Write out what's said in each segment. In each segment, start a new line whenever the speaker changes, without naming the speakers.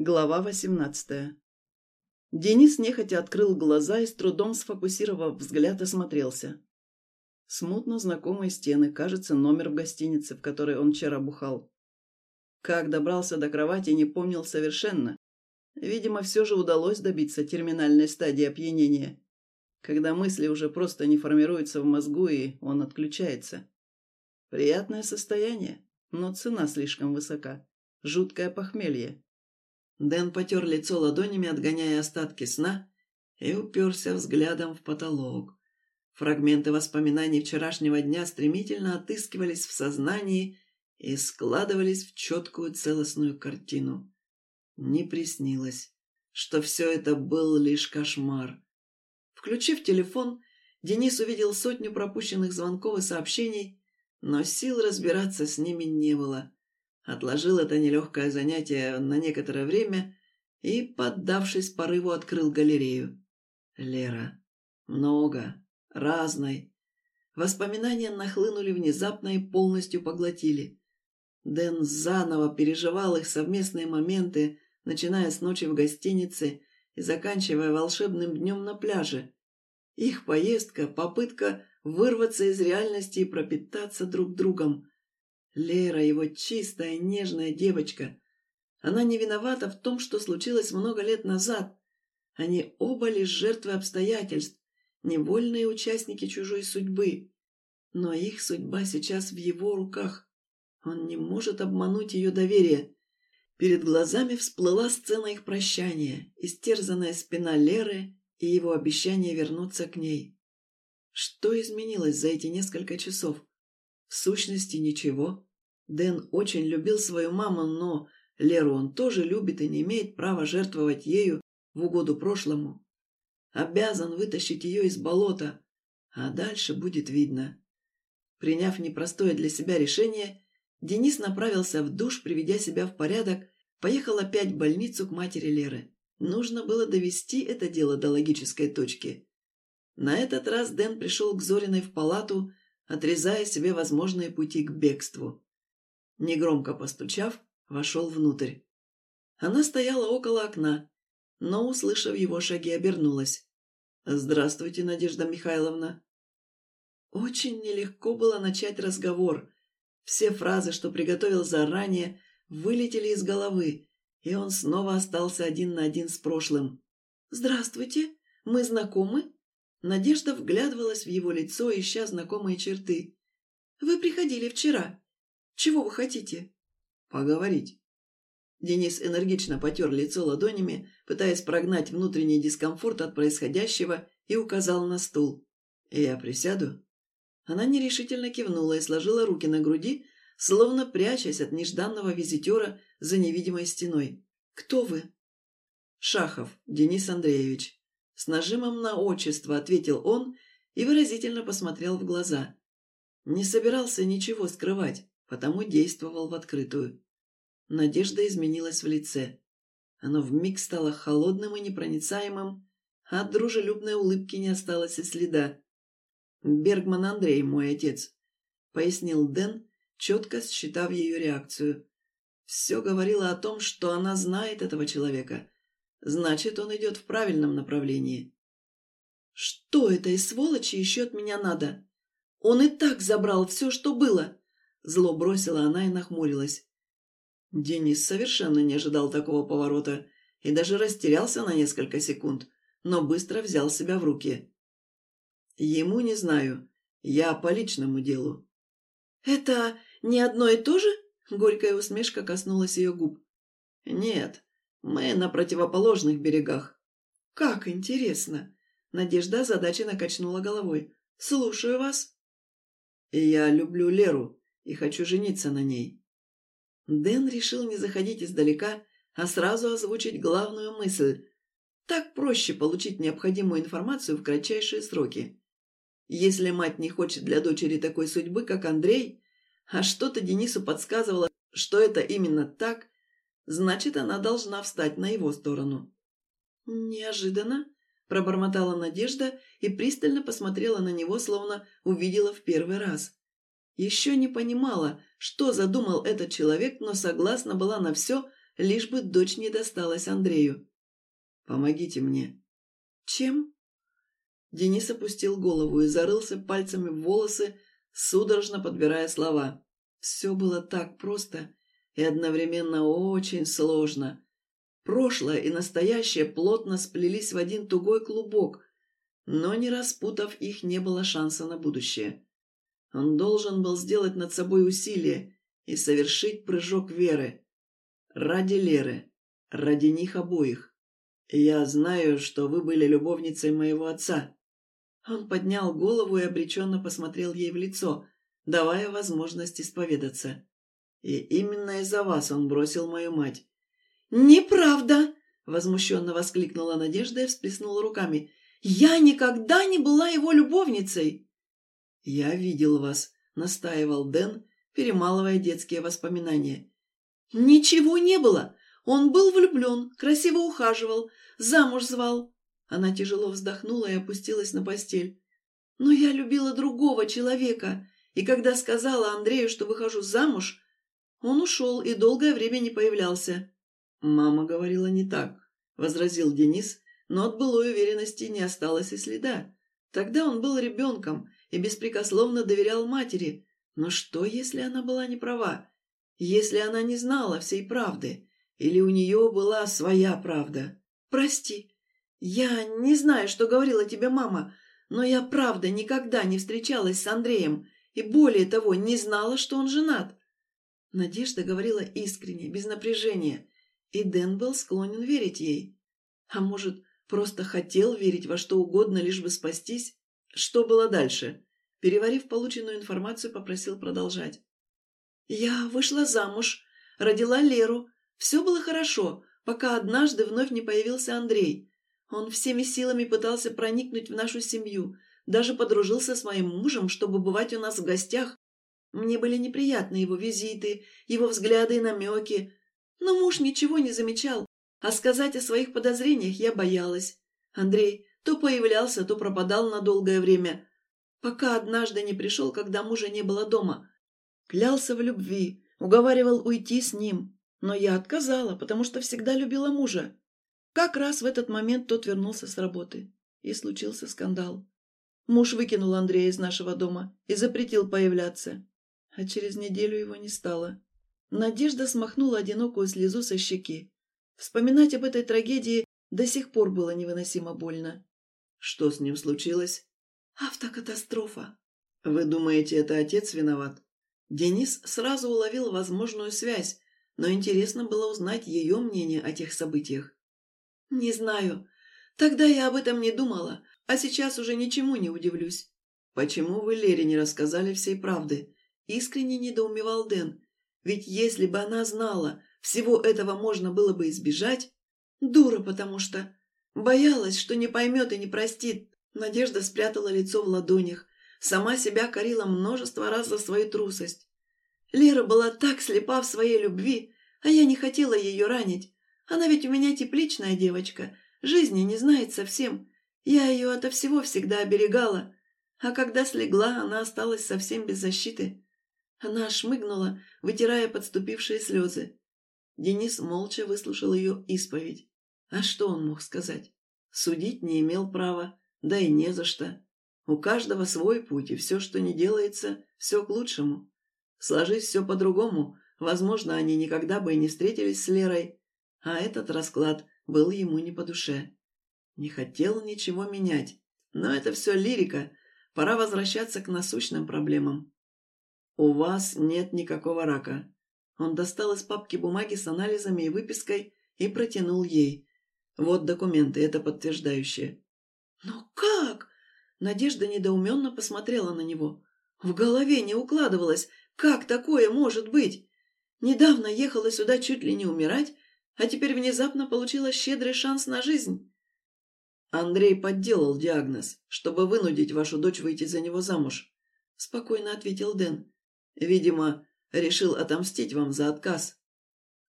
Глава восемнадцатая. Денис нехотя открыл глаза и с трудом сфокусировав взгляд, осмотрелся. Смутно знакомые стены, кажется, номер в гостинице, в которой он вчера бухал. Как добрался до кровати, не помнил совершенно. Видимо, все же удалось добиться терминальной стадии опьянения, когда мысли уже просто не формируются в мозгу, и он отключается. Приятное состояние, но цена слишком высока. Жуткое похмелье. Дэн потер лицо ладонями, отгоняя остатки сна, и уперся взглядом в потолок. Фрагменты воспоминаний вчерашнего дня стремительно отыскивались в сознании и складывались в четкую целостную картину. Не приснилось, что все это был лишь кошмар. Включив телефон, Денис увидел сотню пропущенных звонков и сообщений, но сил разбираться с ними не было отложил это нелегкое занятие на некоторое время и, поддавшись порыву, открыл галерею. Лера. Много. Разной. Воспоминания нахлынули внезапно и полностью поглотили. Дэн заново переживал их совместные моменты, начиная с ночи в гостинице и заканчивая волшебным днем на пляже. Их поездка, попытка вырваться из реальности и пропитаться друг другом. Лера, его чистая, нежная девочка. Она не виновата в том, что случилось много лет назад. Они оба лишь жертвы обстоятельств, невольные участники чужой судьбы. Но их судьба сейчас в его руках. Он не может обмануть ее доверие. Перед глазами всплыла сцена их прощания, истерзанная спина Леры и его обещание вернуться к ней. Что изменилось за эти несколько часов? В сущности, ничего. Дэн очень любил свою маму, но Леру он тоже любит и не имеет права жертвовать ею в угоду прошлому. Обязан вытащить ее из болота, а дальше будет видно. Приняв непростое для себя решение, Денис направился в душ, приведя себя в порядок, поехал опять в больницу к матери Леры. Нужно было довести это дело до логической точки. На этот раз Дэн пришел к Зориной в палату, отрезая себе возможные пути к бегству. Негромко постучав, вошел внутрь. Она стояла около окна, но, услышав его шаги, обернулась. «Здравствуйте, Надежда Михайловна». Очень нелегко было начать разговор. Все фразы, что приготовил заранее, вылетели из головы, и он снова остался один на один с прошлым. «Здравствуйте, мы знакомы?» Надежда вглядывалась в его лицо, ища знакомые черты. «Вы приходили вчера. Чего вы хотите?» «Поговорить». Денис энергично потер лицо ладонями, пытаясь прогнать внутренний дискомфорт от происходящего, и указал на стул. «Я присяду?» Она нерешительно кивнула и сложила руки на груди, словно прячась от нежданного визитера за невидимой стеной. «Кто вы?» «Шахов Денис Андреевич». С нажимом на отчество ответил он и выразительно посмотрел в глаза. Не собирался ничего скрывать потому действовал в открытую. Надежда изменилась в лице. Оно вмиг стало холодным и непроницаемым, а от дружелюбной улыбки не осталось и следа. «Бергман Андрей, мой отец», — пояснил Дэн, четко считав ее реакцию. Все говорило о том, что она знает этого человека. Значит, он идет в правильном направлении. «Что этой сволочи еще от меня надо? Он и так забрал все, что было!» Зло бросила она и нахмурилась. Денис совершенно не ожидал такого поворота и даже растерялся на несколько секунд, но быстро взял себя в руки. «Ему не знаю. Я по личному делу». «Это не одно и то же?» Горькая усмешка коснулась ее губ. «Нет, мы на противоположных берегах». «Как интересно!» Надежда озадаченно качнула головой. «Слушаю вас». «Я люблю Леру», и хочу жениться на ней». Дэн решил не заходить издалека, а сразу озвучить главную мысль. Так проще получить необходимую информацию в кратчайшие сроки. Если мать не хочет для дочери такой судьбы, как Андрей, а что-то Денису подсказывало, что это именно так, значит, она должна встать на его сторону. «Неожиданно», – пробормотала Надежда и пристально посмотрела на него, словно увидела в первый раз. Еще не понимала, что задумал этот человек, но согласна была на все, лишь бы дочь не досталась Андрею. «Помогите мне». «Чем?» Денис опустил голову и зарылся пальцами в волосы, судорожно подбирая слова. Все было так просто и одновременно очень сложно. Прошлое и настоящее плотно сплелись в один тугой клубок, но не распутав их, не было шанса на будущее. Он должен был сделать над собой усилие и совершить прыжок веры. Ради Леры, ради них обоих. Я знаю, что вы были любовницей моего отца. Он поднял голову и обреченно посмотрел ей в лицо, давая возможность исповедаться. И именно из-за вас он бросил мою мать. «Неправда!» — возмущенно воскликнула Надежда и всплеснула руками. «Я никогда не была его любовницей!» «Я видел вас», — настаивал Дэн, перемалывая детские воспоминания. «Ничего не было! Он был влюблен, красиво ухаживал, замуж звал!» Она тяжело вздохнула и опустилась на постель. «Но я любила другого человека, и когда сказала Андрею, что выхожу замуж, он ушел и долгое время не появлялся. «Мама говорила не так», — возразил Денис, но от былой уверенности не осталось и следа. Тогда он был ребенком и беспрекословно доверял матери. Но что, если она была не права? Если она не знала всей правды? Или у нее была своя правда? «Прости, я не знаю, что говорила тебе мама, но я правда никогда не встречалась с Андреем и, более того, не знала, что он женат». Надежда говорила искренне, без напряжения, и Дэн был склонен верить ей. А может, просто хотел верить во что угодно, лишь бы спастись? Что было дальше? Переварив полученную информацию, попросил продолжать. «Я вышла замуж, родила Леру. Все было хорошо, пока однажды вновь не появился Андрей. Он всеми силами пытался проникнуть в нашу семью, даже подружился с моим мужем, чтобы бывать у нас в гостях. Мне были неприятны его визиты, его взгляды и намеки, но муж ничего не замечал, а сказать о своих подозрениях я боялась. Андрей то появлялся, то пропадал на долгое время, пока однажды не пришел, когда мужа не было дома. Клялся в любви, уговаривал уйти с ним, но я отказала, потому что всегда любила мужа. Как раз в этот момент тот вернулся с работы, и случился скандал. Муж выкинул Андрея из нашего дома и запретил появляться, а через неделю его не стало. Надежда смахнула одинокую слезу со щеки. Вспоминать об этой трагедии до сих пор было невыносимо больно. Что с ним случилось? Автокатастрофа. Вы думаете, это отец виноват? Денис сразу уловил возможную связь, но интересно было узнать ее мнение о тех событиях. Не знаю. Тогда я об этом не думала, а сейчас уже ничему не удивлюсь. Почему вы Лере не рассказали всей правды? Искренне недоумевал Дэн. Ведь если бы она знала, всего этого можно было бы избежать. Дура, потому что... Боялась, что не поймет и не простит. Надежда спрятала лицо в ладонях. Сама себя корила множество раз за свою трусость. Лера была так слепа в своей любви, а я не хотела ее ранить. Она ведь у меня тепличная девочка, жизни не знает совсем. Я ее ото всего всегда оберегала. А когда слегла, она осталась совсем без защиты. Она шмыгнула, вытирая подступившие слезы. Денис молча выслушал ее исповедь. А что он мог сказать? Судить не имел права, да и не за что. У каждого свой путь, и все, что не делается, все к лучшему. Сложись все по-другому, возможно, они никогда бы и не встретились с Лерой, а этот расклад был ему не по душе. Не хотел ничего менять, но это все лирика, пора возвращаться к насущным проблемам. «У вас нет никакого рака». Он достал из папки бумаги с анализами и выпиской и протянул ей. «Вот документы, это подтверждающие». «Но как?» Надежда недоуменно посмотрела на него. В голове не укладывалось, как такое может быть? Недавно ехала сюда чуть ли не умирать, а теперь внезапно получила щедрый шанс на жизнь. Андрей подделал диагноз, чтобы вынудить вашу дочь выйти за него замуж, спокойно ответил Дэн. Видимо, решил отомстить вам за отказ».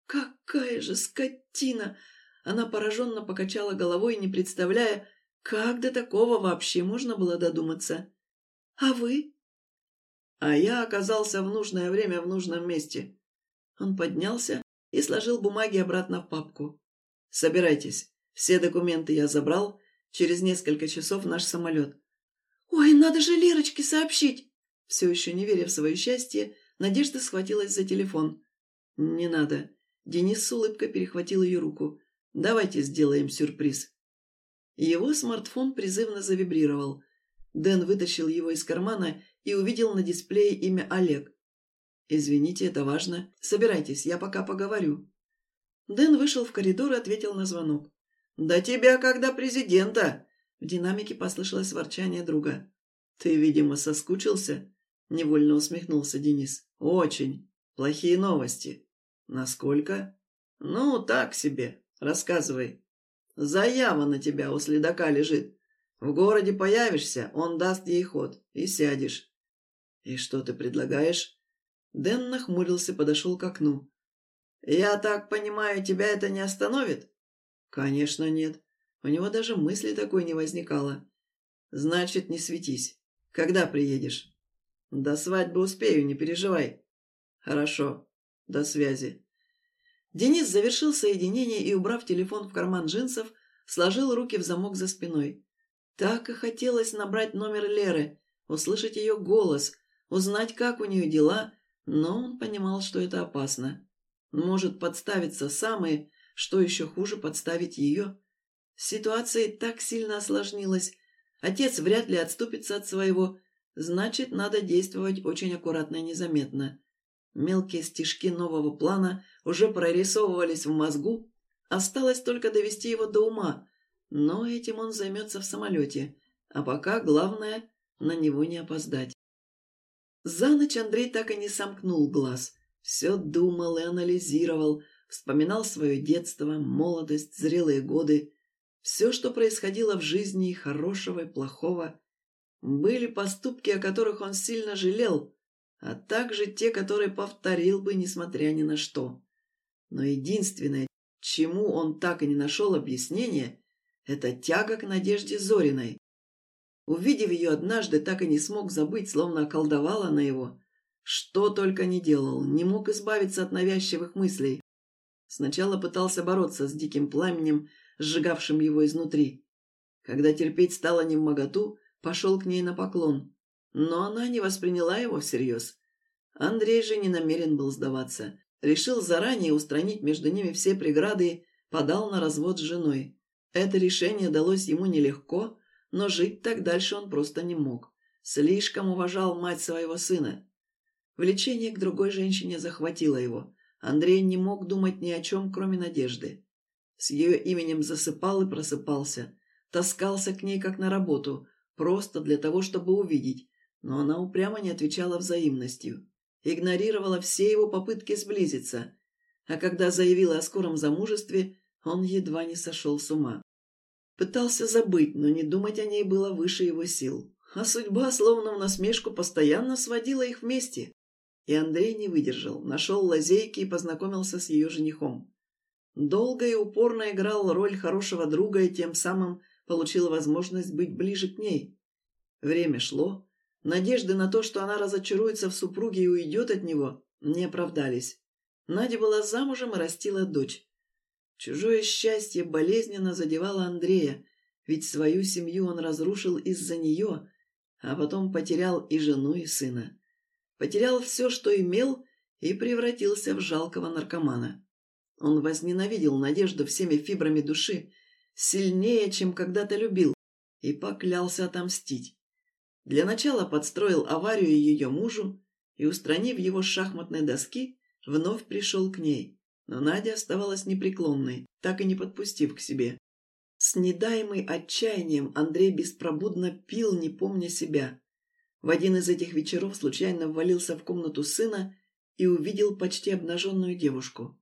«Какая же скотина!» Она пораженно покачала головой, не представляя, как до такого вообще можно было додуматься. «А вы?» «А я оказался в нужное время в нужном месте». Он поднялся и сложил бумаги обратно в папку. «Собирайтесь. Все документы я забрал. Через несколько часов наш самолет».
«Ой, надо же Лерочке сообщить!»
Все еще не веря в свое счастье, Надежда схватилась за телефон. «Не надо». Денис с улыбкой перехватил ее руку. «Давайте сделаем сюрприз». Его смартфон призывно завибрировал. Дэн вытащил его из кармана и увидел на дисплее имя Олег. «Извините, это важно. Собирайтесь, я пока поговорю». Дэн вышел в коридор и ответил на звонок. «Да тебя когда президента!» В динамике послышалось ворчание друга. «Ты, видимо, соскучился?» Невольно усмехнулся Денис. «Очень. Плохие новости». «Насколько?» «Ну, так себе. Рассказывай». «Заява на тебя у следака лежит. В городе появишься, он даст ей ход, и сядешь». «И что ты предлагаешь?» Дэн нахмурился, подошел к окну. «Я так понимаю, тебя это не остановит?» «Конечно нет. У него даже мысли такой не возникало. Значит, не светись. Когда приедешь?» «До свадьбы успею, не переживай». «Хорошо. До связи». Денис завершил соединение и, убрав телефон в карман джинсов, сложил руки в замок за спиной. Так и хотелось набрать номер Леры, услышать ее голос, узнать, как у нее дела но он понимал, что это опасно. Может подставиться сам и, что еще хуже, подставить ее. Ситуация так сильно осложнилась. Отец вряд ли отступится от своего, значит, надо действовать очень аккуратно и незаметно. Мелкие стежки нового плана уже прорисовывались в мозгу, осталось только довести его до ума, но этим он займется в самолете, а пока главное – на него не опоздать. За ночь Андрей так и не сомкнул глаз. Все думал и анализировал, вспоминал свое детство, молодость, зрелые годы. Все, что происходило в жизни, хорошего и плохого. Были поступки, о которых он сильно жалел, а также те, которые повторил бы, несмотря ни на что. Но единственное, чему он так и не нашел объяснения, это тяга к Надежде Зориной. Увидев ее однажды, так и не смог забыть, словно околдовала на его. Что только не делал, не мог избавиться от навязчивых мыслей. Сначала пытался бороться с диким пламенем, сжигавшим его изнутри. Когда терпеть стало не в моготу, пошел к ней на поклон. Но она не восприняла его всерьез. Андрей же не намерен был сдаваться. Решил заранее устранить между ними все преграды подал на развод с женой. Это решение далось ему нелегко, но жить так дальше он просто не мог. Слишком уважал мать своего сына. Влечение к другой женщине захватило его. Андрей не мог думать ни о чем, кроме надежды. С ее именем засыпал и просыпался. Таскался к ней, как на работу, просто для того, чтобы увидеть, но она упрямо не отвечала взаимностью. Игнорировала все его попытки сблизиться. А когда заявила о скором замужестве, он едва не сошел с ума. Пытался забыть, но не думать о ней было выше его сил. А судьба, словно в насмешку, постоянно сводила их вместе. И Андрей не выдержал, нашел лазейки и познакомился с ее женихом. Долго и упорно играл роль хорошего друга и тем самым получил возможность быть ближе к ней. Время шло. Надежды на то, что она разочаруется в супруге и уйдет от него, не оправдались. Надя была замужем и растила дочь. Чужое счастье болезненно задевало Андрея, ведь свою семью он разрушил из-за нее, а потом потерял и жену, и сына. Потерял все, что имел, и превратился в жалкого наркомана. Он возненавидел Надежду всеми фибрами души, сильнее, чем когда-то любил, и поклялся отомстить. Для начала подстроил аварию ее мужу и, устранив его с шахматной доски, вновь пришел к ней. Но Надя оставалась непреклонной, так и не подпустив к себе. С недаемой отчаянием Андрей беспробудно пил, не помня себя. В один из этих вечеров случайно ввалился в комнату сына и увидел почти обнаженную девушку.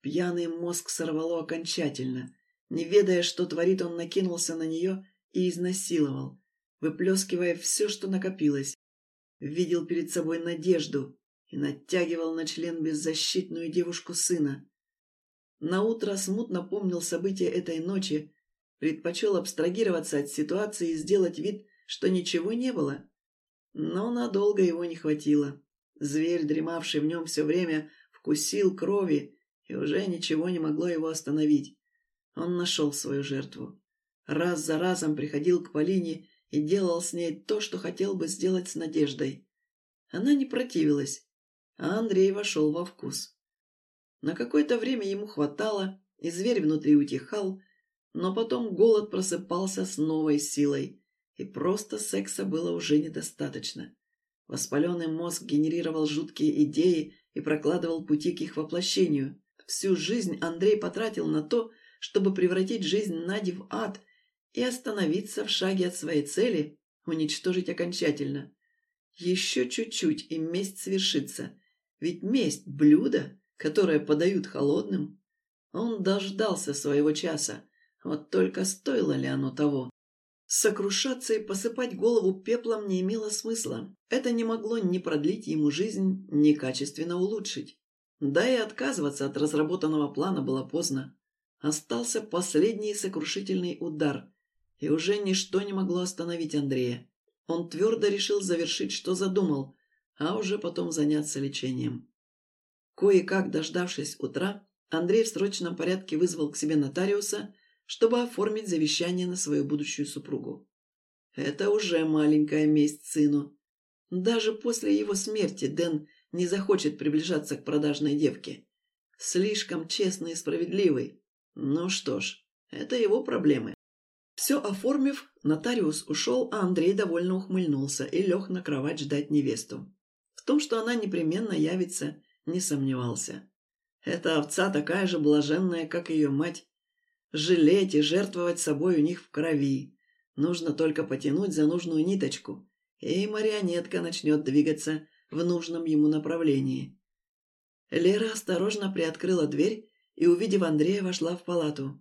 Пьяный мозг сорвало окончательно. Не ведая, что творит, он накинулся на нее и изнасиловал, выплескивая все, что накопилось. Видел перед собой надежду, и натягивал на член беззащитную девушку сына. Наутро смутно помнил события этой ночи, предпочел абстрагироваться от ситуации и сделать вид, что ничего не было. Но надолго его не хватило. Зверь, дремавший в нем все время, вкусил крови, и уже ничего не могло его остановить. Он нашел свою жертву. Раз за разом приходил к Полине и делал с ней то, что хотел бы сделать с Надеждой. Она не противилась, а Андрей вошел во вкус. На какое-то время ему хватало, и зверь внутри утихал, но потом голод просыпался с новой силой, и просто секса было уже недостаточно. Воспаленный мозг генерировал жуткие идеи и прокладывал пути к их воплощению. Всю жизнь Андрей потратил на то, чтобы превратить жизнь Нади в ад и остановиться в шаге от своей цели, уничтожить окончательно. Еще чуть-чуть, и месть свершится. Ведь месть – блюдо, которое подают холодным. Он дождался своего часа. Вот только стоило ли оно того? Сокрушаться и посыпать голову пеплом не имело смысла. Это не могло ни продлить ему жизнь, ни качественно улучшить. Да и отказываться от разработанного плана было поздно. Остался последний сокрушительный удар, и уже ничто не могло остановить Андрея. Он твердо решил завершить, что задумал, а уже потом заняться лечением. Кое-как дождавшись утра, Андрей в срочном порядке вызвал к себе нотариуса, чтобы оформить завещание на свою будущую супругу. Это уже маленькая месть сыну. Даже после его смерти Дэн не захочет приближаться к продажной девке. Слишком честный и справедливый. Ну что ж, это его проблемы. Все оформив, нотариус ушел, а Андрей довольно ухмыльнулся и лег на кровать ждать невесту. В том, что она непременно явится, не сомневался. Эта овца такая же блаженная, как ее мать. Жалеть и жертвовать собой у них в крови. Нужно только потянуть за нужную ниточку, и марионетка начнет двигаться в нужном ему направлении. Лера осторожно приоткрыла дверь и, увидев Андрея, вошла в палату.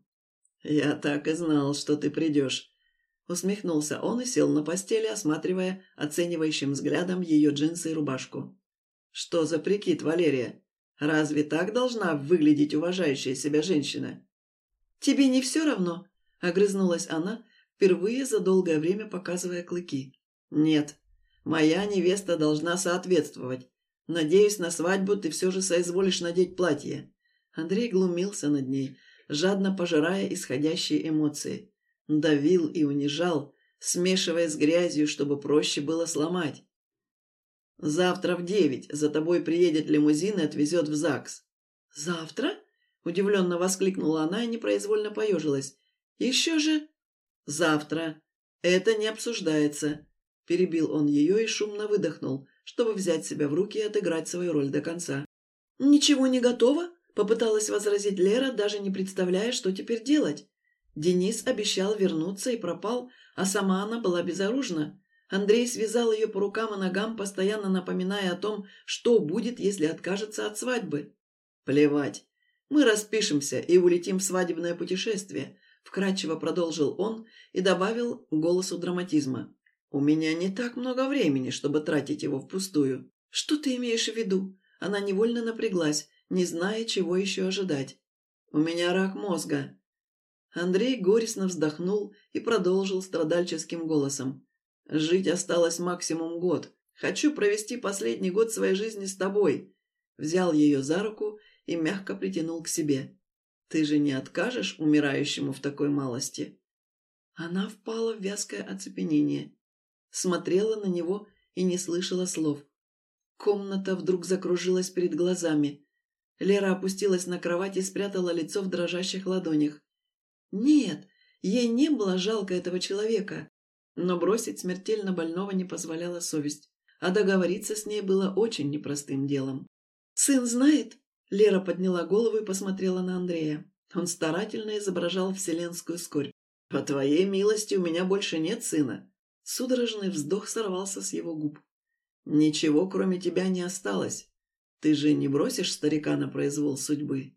«Я так и знал, что ты придешь», — усмехнулся он и сел на постели, осматривая оценивающим взглядом ее джинсы и рубашку. «Что за прикид, Валерия? Разве так должна выглядеть уважающая себя женщина?»
«Тебе не все равно?» — огрызнулась она, впервые за долгое время показывая клыки.
«Нет, моя невеста должна соответствовать. Надеюсь, на свадьбу ты все же соизволишь надеть платье». Андрей глумился над ней, жадно пожирая исходящие эмоции. Давил и унижал, смешивая с грязью, чтобы проще было сломать. «Завтра в девять за тобой приедет лимузин и отвезет в ЗАГС».
«Завтра?»
– удивленно воскликнула она и непроизвольно поежилась. «Еще же...» «Завтра. Это не обсуждается», – перебил он ее и шумно выдохнул, чтобы взять себя в руки и отыграть свою роль до конца.
«Ничего не готово?» – попыталась возразить Лера, даже не представляя, что теперь делать. Денис обещал вернуться и пропал, а сама она была безоружна. Андрей связал ее по рукам и ногам, постоянно напоминая о том, что будет, если откажется от свадьбы.
«Плевать. Мы распишемся и улетим в свадебное путешествие», — вкратчиво продолжил он и добавил голосу драматизма. «У меня не так много времени, чтобы тратить его впустую».
«Что ты имеешь в виду?» Она невольно напряглась, не зная, чего еще ожидать.
«У меня рак мозга». Андрей горестно вздохнул и продолжил страдальческим голосом. Жить осталось максимум год. Хочу провести последний год своей жизни с тобой. Взял ее за руку и мягко притянул к себе. Ты же не откажешь умирающему в такой малости? Она впала в вязкое оцепенение. Смотрела на него и не слышала слов. Комната вдруг закружилась перед глазами. Лера опустилась на кровать и спрятала лицо в дрожащих ладонях. Нет, ей не было жалко этого человека. Но бросить смертельно больного не позволяла совесть, а договориться с ней было очень непростым делом. «Сын знает?» Лера подняла голову и посмотрела на Андрея. Он старательно изображал вселенскую скорбь. «По твоей милости у меня больше нет сына». Судорожный вздох сорвался с его губ. «Ничего, кроме тебя, не осталось. Ты же не бросишь старика на произвол судьбы?»